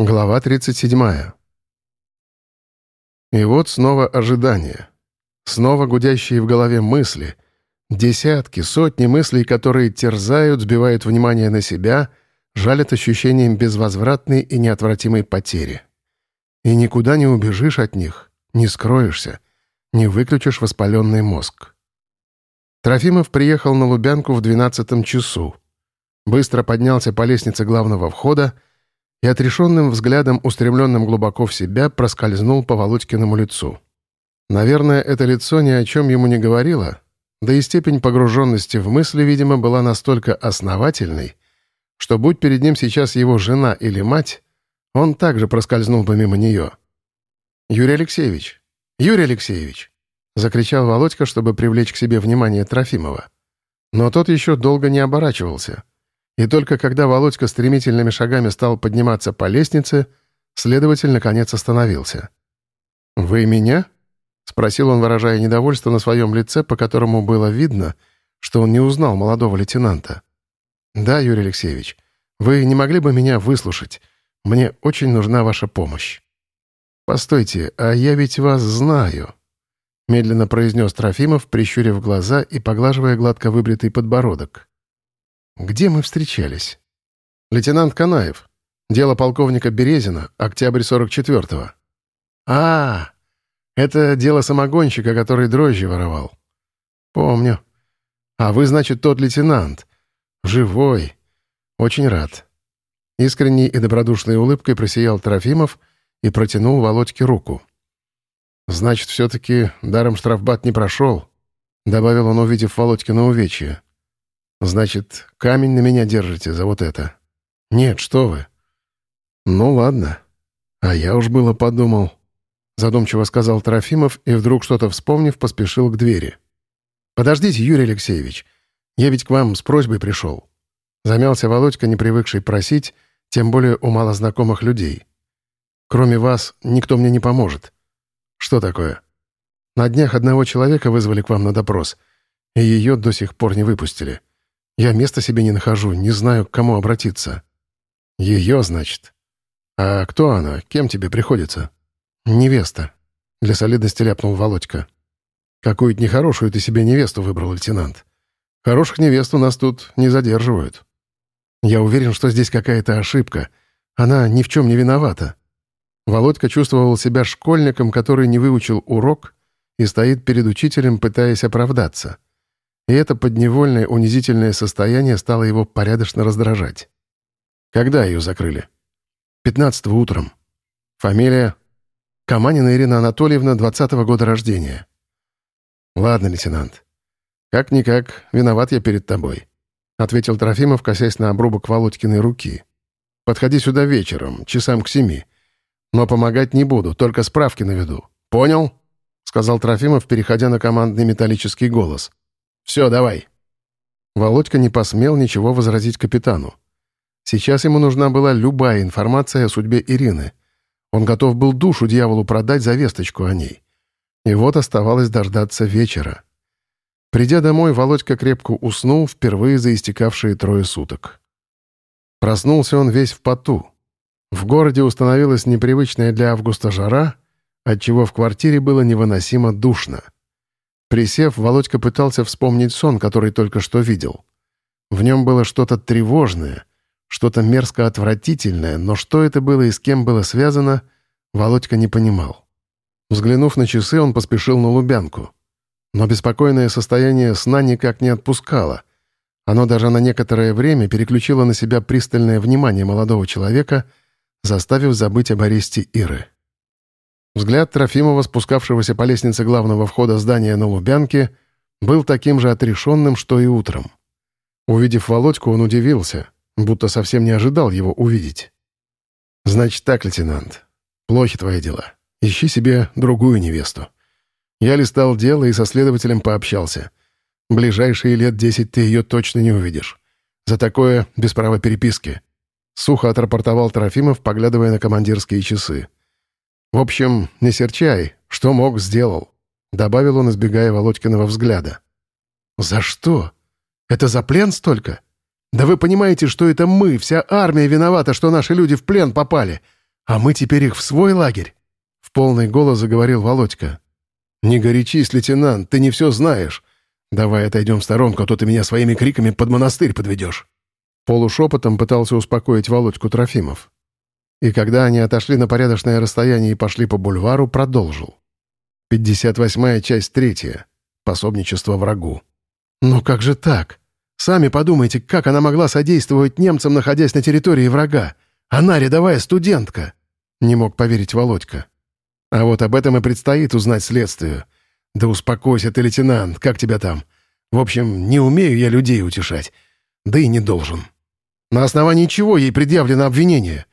Глава 37. И вот снова ожидание. Снова гудящие в голове мысли. Десятки, сотни мыслей, которые терзают, сбивают внимание на себя, жалят ощущением безвозвратной и неотвратимой потери. И никуда не убежишь от них, не скроешься, не выключишь воспаленный мозг. Трофимов приехал на Лубянку в двенадцатом часу. Быстро поднялся по лестнице главного входа и отрешенным взглядом, устремленным глубоко в себя, проскользнул по Володькиному лицу. Наверное, это лицо ни о чем ему не говорило, да и степень погруженности в мысли, видимо, была настолько основательной, что будь перед ним сейчас его жена или мать, он также проскользнул бы мимо нее. «Юрий Алексеевич! Юрий Алексеевич!» — закричал Володька, чтобы привлечь к себе внимание Трофимова. Но тот еще долго не оборачивался — и только когда Володька стремительными шагами стал подниматься по лестнице, следователь наконец остановился. «Вы меня?» — спросил он, выражая недовольство на своем лице, по которому было видно, что он не узнал молодого лейтенанта. «Да, Юрий Алексеевич, вы не могли бы меня выслушать? Мне очень нужна ваша помощь». «Постойте, а я ведь вас знаю», — медленно произнес Трофимов, прищурив глаза и поглаживая гладко выбритый подбородок. Где мы встречались? Лейтенант Канаев. Дело полковника Березина, октябрь 44-го. А, это дело самогонщика, который дрожжи воровал. Помню. А вы, значит, тот лейтенант. Живой. Очень рад. Искренней и добродушной улыбкой просиял Трофимов и протянул Володьке руку. «Значит, все-таки даром штрафбат не прошел», — добавил он, увидев Володькино увечье. Значит, камень на меня держите за вот это? Нет, что вы. Ну ладно. А я уж было подумал. Задумчиво сказал Трофимов и вдруг что-то вспомнив, поспешил к двери. «Подождите, Юрий Алексеевич. Я ведь к вам с просьбой пришел». Замялся Володька, не привыкший просить, тем более у малознакомых людей. «Кроме вас, никто мне не поможет». «Что такое?» «На днях одного человека вызвали к вам на допрос, и ее до сих пор не выпустили. Я места себе не нахожу, не знаю, к кому обратиться. Ее, значит. А кто она? Кем тебе приходится? Невеста. Для солидности ляпнул Володька. Какую-то нехорошую ты себе невесту выбрал, лейтенант. Хороших невест у нас тут не задерживают. Я уверен, что здесь какая-то ошибка. Она ни в чем не виновата. Володька чувствовал себя школьником, который не выучил урок и стоит перед учителем, пытаясь оправдаться и это подневольное унизительное состояние стало его порядочно раздражать. Когда ее закрыли? Пятнадцатого утром. Фамилия? Каманина Ирина Анатольевна, двадцатого года рождения. Ладно, лейтенант. Как-никак, виноват я перед тобой. Ответил Трофимов, косясь на обрубок Володькиной руки. Подходи сюда вечером, часам к семи. Но помогать не буду, только справки наведу. Понял? Сказал Трофимов, переходя на командный металлический голос. Все, давай». Володька не посмел ничего возразить капитану. Сейчас ему нужна была любая информация о судьбе Ирины. Он готов был душу дьяволу продать за весточку о ней. И вот оставалось дождаться вечера. Придя домой, Володька крепко уснул впервые за истекавшие трое суток. Проснулся он весь в поту. В городе установилась непривычная для августа жара, отчего в квартире было невыносимо душно — Присев, Володька пытался вспомнить сон, который только что видел. В нем было что-то тревожное, что-то мерзко отвратительное, но что это было и с кем было связано, Володька не понимал. Взглянув на часы, он поспешил на Лубянку. Но беспокойное состояние сна никак не отпускало. Оно даже на некоторое время переключило на себя пристальное внимание молодого человека, заставив забыть об аресте Иры. Взгляд Трофимова, спускавшегося по лестнице главного входа здания на Лубянке, был таким же отрешенным, что и утром. Увидев Володьку, он удивился, будто совсем не ожидал его увидеть. «Значит так, лейтенант, плохи твои дела. Ищи себе другую невесту. Я листал дело и со следователем пообщался. Ближайшие лет десять ты ее точно не увидишь. За такое без права переписки». Сухо отрапортовал Трофимов, поглядывая на командирские часы. «В общем, не серчай, что мог, сделал», — добавил он, избегая Володькиного взгляда. «За что? Это за плен столько? Да вы понимаете, что это мы, вся армия виновата, что наши люди в плен попали. А мы теперь их в свой лагерь?» В полный голос заговорил Володька. «Не горячись, лейтенант, ты не все знаешь. Давай отойдем в сторонку, а то ты меня своими криками под монастырь подведешь». Полушепотом пытался успокоить Володьку Трофимов. И когда они отошли на порядочное расстояние и пошли по бульвару, продолжил. «Пятьдесят восьмая часть третья. Пособничество врагу». «Ну как же так? Сами подумайте, как она могла содействовать немцам, находясь на территории врага? Она рядовая студентка!» Не мог поверить Володька. «А вот об этом и предстоит узнать следствию. Да успокойся ты, лейтенант, как тебя там? В общем, не умею я людей утешать. Да и не должен. На основании чего ей предъявлено обвинение?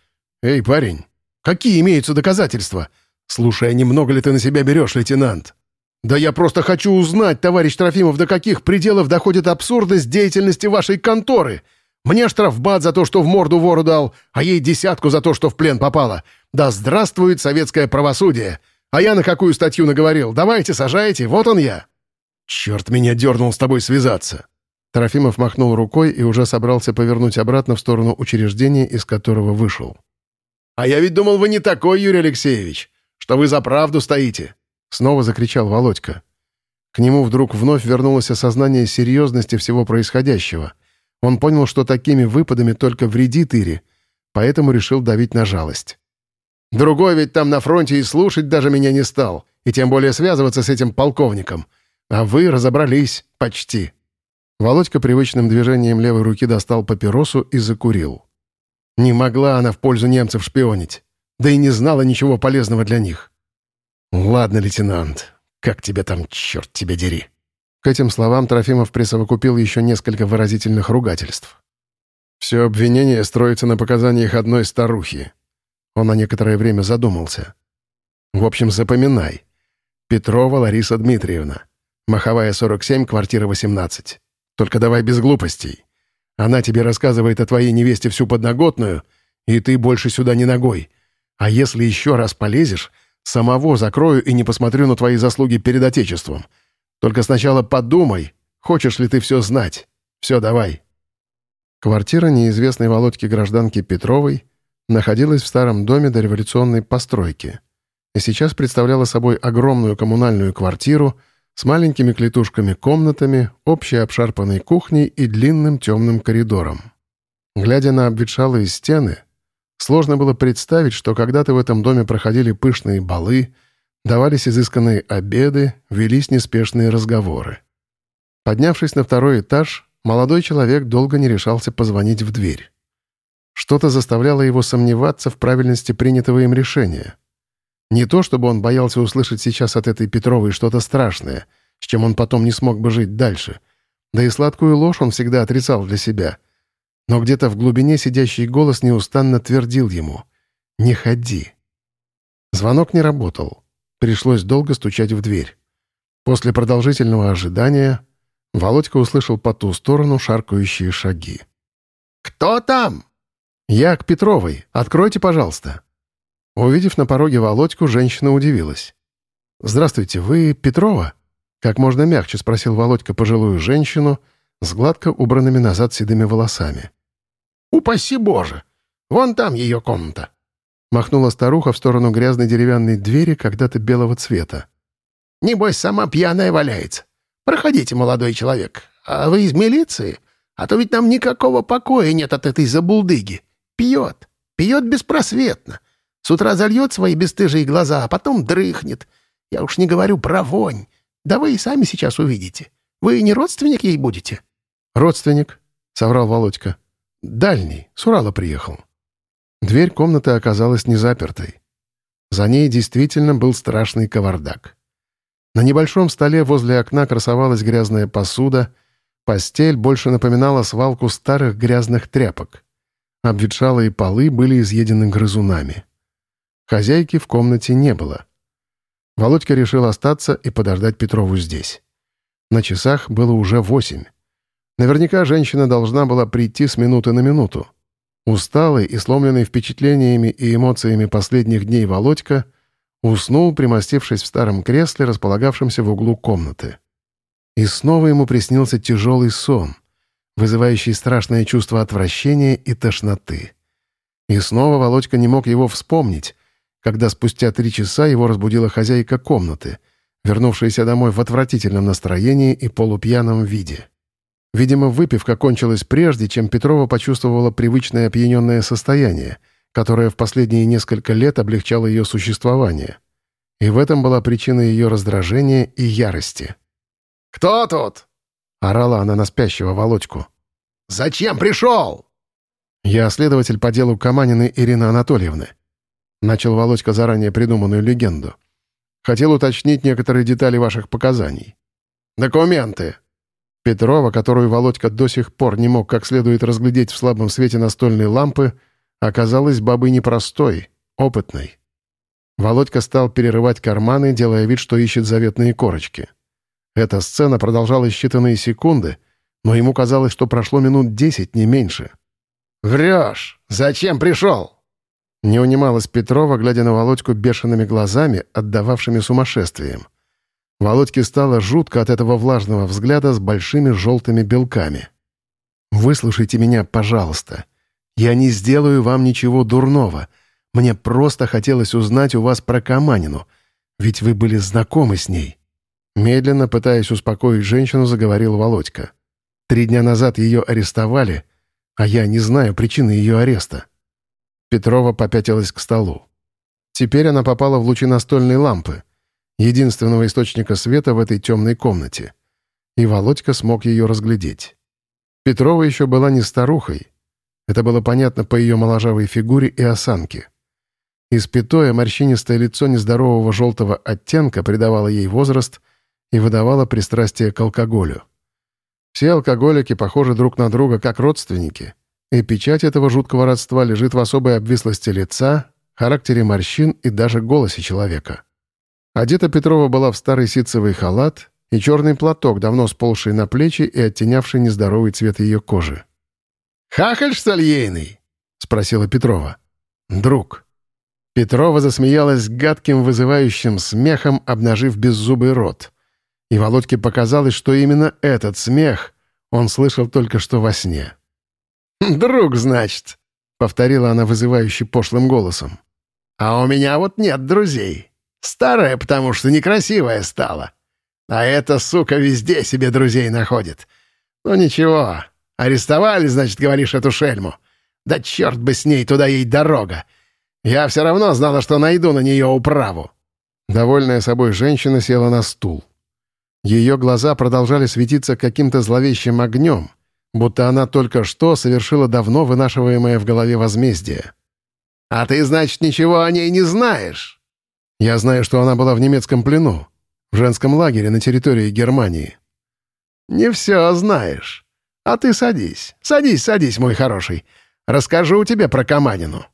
Эй, парень, какие имеются доказательства? Слушай, а немного ли ты на себя берешь, лейтенант?» «Да я просто хочу узнать, товарищ Трофимов, до каких пределов доходит абсурдность деятельности вашей конторы. Мне штрафбат за то, что в морду вору дал, а ей десятку за то, что в плен попала. Да здравствует советское правосудие! А я на какую статью наговорил? Давайте, сажайте, вот он я!» «Черт меня дернул с тобой связаться!» Трофимов махнул рукой и уже собрался повернуть обратно в сторону учреждения, из которого вышел. «А я ведь думал, вы не такой, Юрий Алексеевич, что вы за правду стоите!» Снова закричал Володька. К нему вдруг вновь вернулось осознание серьезности всего происходящего. Он понял, что такими выпадами только вредит Ире, поэтому решил давить на жалость. «Другой ведь там на фронте и слушать даже меня не стал, и тем более связываться с этим полковником. А вы разобрались почти». Володька привычным движением левой руки достал папиросу и закурил. Не могла она в пользу немцев шпионить, да и не знала ничего полезного для них. «Ладно, лейтенант, как тебя там, черт тебя дери!» К этим словам Трофимов присовокупил еще несколько выразительных ругательств. «Все обвинение строится на показаниях одной старухи». Он на некоторое время задумался. «В общем, запоминай. Петрова Лариса Дмитриевна. Маховая, 47, квартира 18. Только давай без глупостей. Она тебе рассказывает о твоей невесте всю подноготную, и ты больше сюда не ногой. А если еще раз полезешь, Самого закрою и не посмотрю на твои заслуги перед Отечеством. Только сначала подумай, хочешь ли ты все знать. Все, давай». Квартира неизвестной Володьки гражданки Петровой находилась в старом доме дореволюционной постройки и сейчас представляла собой огромную коммунальную квартиру с маленькими клетушками-комнатами, общей обшарпанной кухней и длинным темным коридором. Глядя на обветшалые стены, Сложно было представить, что когда-то в этом доме проходили пышные балы, давались изысканные обеды, велись неспешные разговоры. Поднявшись на второй этаж, молодой человек долго не решался позвонить в дверь. Что-то заставляло его сомневаться в правильности принятого им решения. Не то, чтобы он боялся услышать сейчас от этой Петровой что-то страшное, с чем он потом не смог бы жить дальше. Да и сладкую ложь он всегда отрицал для себя — но где-то в глубине сидящий голос неустанно твердил ему «Не ходи». Звонок не работал. Пришлось долго стучать в дверь. После продолжительного ожидания Володька услышал по ту сторону шаркающие шаги. «Кто там?» «Я к Петровой. Откройте, пожалуйста». Увидев на пороге Володьку, женщина удивилась. «Здравствуйте, вы Петрова?» Как можно мягче спросил Володька пожилую женщину с гладко убранными назад седыми волосами. «Упаси Боже! Вон там ее комната!» Махнула старуха в сторону грязной деревянной двери когда-то белого цвета. «Небось, сама пьяная валяется. Проходите, молодой человек. А вы из милиции? А то ведь нам никакого покоя нет от этой забулдыги. Пьет. Пьет беспросветно. С утра зальет свои бесстыжие глаза, а потом дрыхнет. Я уж не говорю про вонь. Да вы и сами сейчас увидите. Вы не родственник ей будете?» «Родственник», — соврал Володька. Дальний, с Урала приехал. Дверь комнаты оказалась не запертой. За ней действительно был страшный кавардак. На небольшом столе возле окна красовалась грязная посуда, постель больше напоминала свалку старых грязных тряпок. Обветшалые полы были изъедены грызунами. Хозяйки в комнате не было. Володька решил остаться и подождать Петрову здесь. На часах было уже восемь. Наверняка женщина должна была прийти с минуты на минуту. Усталый и сломленный впечатлениями и эмоциями последних дней Володька уснул, примостившись в старом кресле, располагавшемся в углу комнаты. И снова ему приснился тяжелый сон, вызывающий страшное чувство отвращения и тошноты. И снова Володька не мог его вспомнить, когда спустя три часа его разбудила хозяйка комнаты, вернувшаяся домой в отвратительном настроении и полупьяном виде. Видимо, выпивка кончилась прежде, чем Петрова почувствовала привычное опьяненное состояние, которое в последние несколько лет облегчало ее существование. И в этом была причина ее раздражения и ярости. «Кто тут?» — орала она на спящего Володьку. «Зачем пришел?» «Я следователь по делу Каманиной Ирины Анатольевны», — начал Володька заранее придуманную легенду. «Хотел уточнить некоторые детали ваших показаний». «Документы!» Петрова, которую Володька до сих пор не мог как следует разглядеть в слабом свете настольной лампы, оказалась бабой непростой, опытной. Володька стал перерывать карманы, делая вид, что ищет заветные корочки. Эта сцена продолжалась считанные секунды, но ему казалось, что прошло минут десять, не меньше. «Врешь! Зачем пришел?» Не унималась Петрова, глядя на Володьку бешеными глазами, отдававшими сумасшествием. Володьке стало жутко от этого влажного взгляда с большими желтыми белками. «Выслушайте меня, пожалуйста. Я не сделаю вам ничего дурного. Мне просто хотелось узнать у вас про Каманину, ведь вы были знакомы с ней». Медленно, пытаясь успокоить женщину, заговорил Володька. «Три дня назад ее арестовали, а я не знаю причины ее ареста». Петрова попятилась к столу. Теперь она попала в лучи настольной лампы — единственного источника света в этой темной комнате. И Володька смог ее разглядеть. Петрова еще была не старухой. Это было понятно по ее моложавой фигуре и осанке. Испятое морщинистое лицо нездорового желтого оттенка придавало ей возраст и выдавало пристрастие к алкоголю. Все алкоголики похожи друг на друга как родственники, и печать этого жуткого родства лежит в особой обвислости лица, характере морщин и даже голосе человека. Одета Петрова была в старый ситцевый халат и черный платок, давно сползший на плечи и оттенявший нездоровый цвет ее кожи. «Хахаль, что ли, ейный?» — спросила Петрова. «Друг». Петрова засмеялась гадким вызывающим смехом, обнажив беззубый рот. И Володьке показалось, что именно этот смех он слышал только что во сне. «Друг, значит», — повторила она вызывающе пошлым голосом. «А у меня вот нет друзей. Старая, потому что некрасивая стала. А эта сука везде себе друзей находит. Ну ничего, арестовали, значит, говоришь, эту шельму. Да черт бы с ней, туда ей дорога. Я все равно знала, что найду на нее управу». Довольная собой женщина села на стул. Ее глаза продолжали светиться каким-то зловещим огнем, будто она только что совершила давно вынашиваемое в голове возмездие. «А ты, значит, ничего о ней не знаешь?» Я знаю, что она была в немецком плену, в женском лагере на территории Германии». «Не все знаешь. А ты садись. Садись, садись, мой хороший. Расскажу тебе про Каманину».